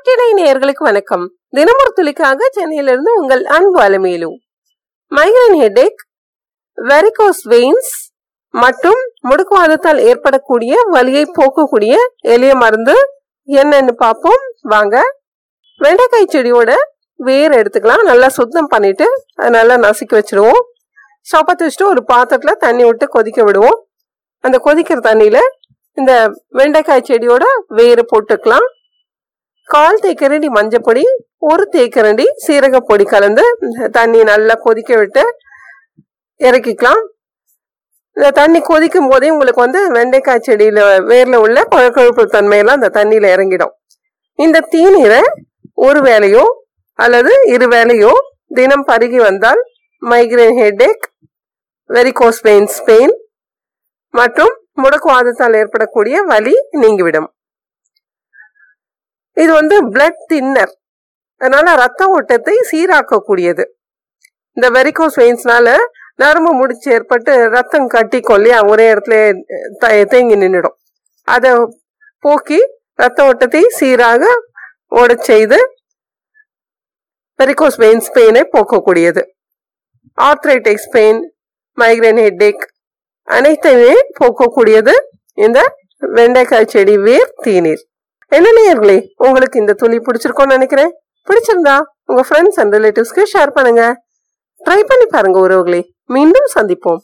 நாட்டினை நேர்களுக்கு வணக்கம். தினமொரு துளிக்காக சென்னையிலிருந்து உங்கள் அன்பு Alamelu. Migraine headache varicose veins மற்றும் முடுக்குவாதத்தால் ஏற்படக்கூடிய வலியை போக்கக்கூடிய எளிய மருந்து என்னன்னு பார்ப்போம். வாங்க. வெண்டைக்காய் செடியோட வேர் எடுத்துக்கலாம். நல்லா சுத்தம் பண்ணிட்டு அதை நல்லா நசுக்கி வச்சிருவோம். சப்பத்து வச்சுட்டு ஒரு பாத்திரத்துல தண்ணி விட்டு கொதிக்க விடுவோம். அந்த கொதிக்கிற தண்ணியில இந்த வெண்டைக்காய் செடியோட வேறு போட்டுக்கலாம். கால் தேக்கரண்டி மஞ்சப்பொடி ஒரு தேக்கரண்டி சீரகப்பொடி கலந்து தண்ணி நல்லா கொதிக்க விட்டு இறக்கிக்கலாம். இந்த தண்ணி கொதிக்கும் போதே உங்களுக்கு வந்து வெண்டைக்காய் செடியில வேர்ல உள்ள பழக்கழுப்பு தன்மையெல்லாம் அந்த தண்ணியில இறங்கிடும். இந்த தீநீரை ஒரு வேலையோ அல்லது இரு வேலையோ தினம் பருகி வந்தால் migraine headache varicose pains pain மற்றும் முடக்குவாதத்தால் ஏற்படக்கூடிய வலி நீங்கிவிடும். இது வந்து பிளட் தின்னர் அதனால ரத்த ஓட்டத்தை சீராக்கக்கூடியது. இந்த வெரிகோஸ் வெயின்ஸ்னால நரம்பு முடிச்சு ஏற்பட்டு ரத்தம் கட்டி ஒரே இடத்துல தேங்கி நின்றுடும் அதை போக்கி ரத்த ஓட்டத்தை சீராக ஓட செய்து வெரிகோஸ் வெயின்ஸ் பெயினை போக்கக்கூடியது. ஆர்த்ரைட்டிக்ஸ் பெயின் மைக்ரைன் ஹெட்டேக் அனைத்தையுமே போக்கக்கூடியது இந்த வெண்டைக்காய் செடி வேர் தீநீர். என்ன நேயர்களே உங்களுக்கு இந்த துளி பிடிச்சிருக்கோம்னு நினைக்கிறேன். பிடிச்சிருந்தா உங்க ஃப்ரெண்ட்ஸ் அண்ட் ரிலேட்டிவ்ஸ்க்கு ஷேர் பண்ணுங்க. ட்ரை பண்ணி பாருங்க உறவுகளே. மீண்டும் சந்திப்போம்.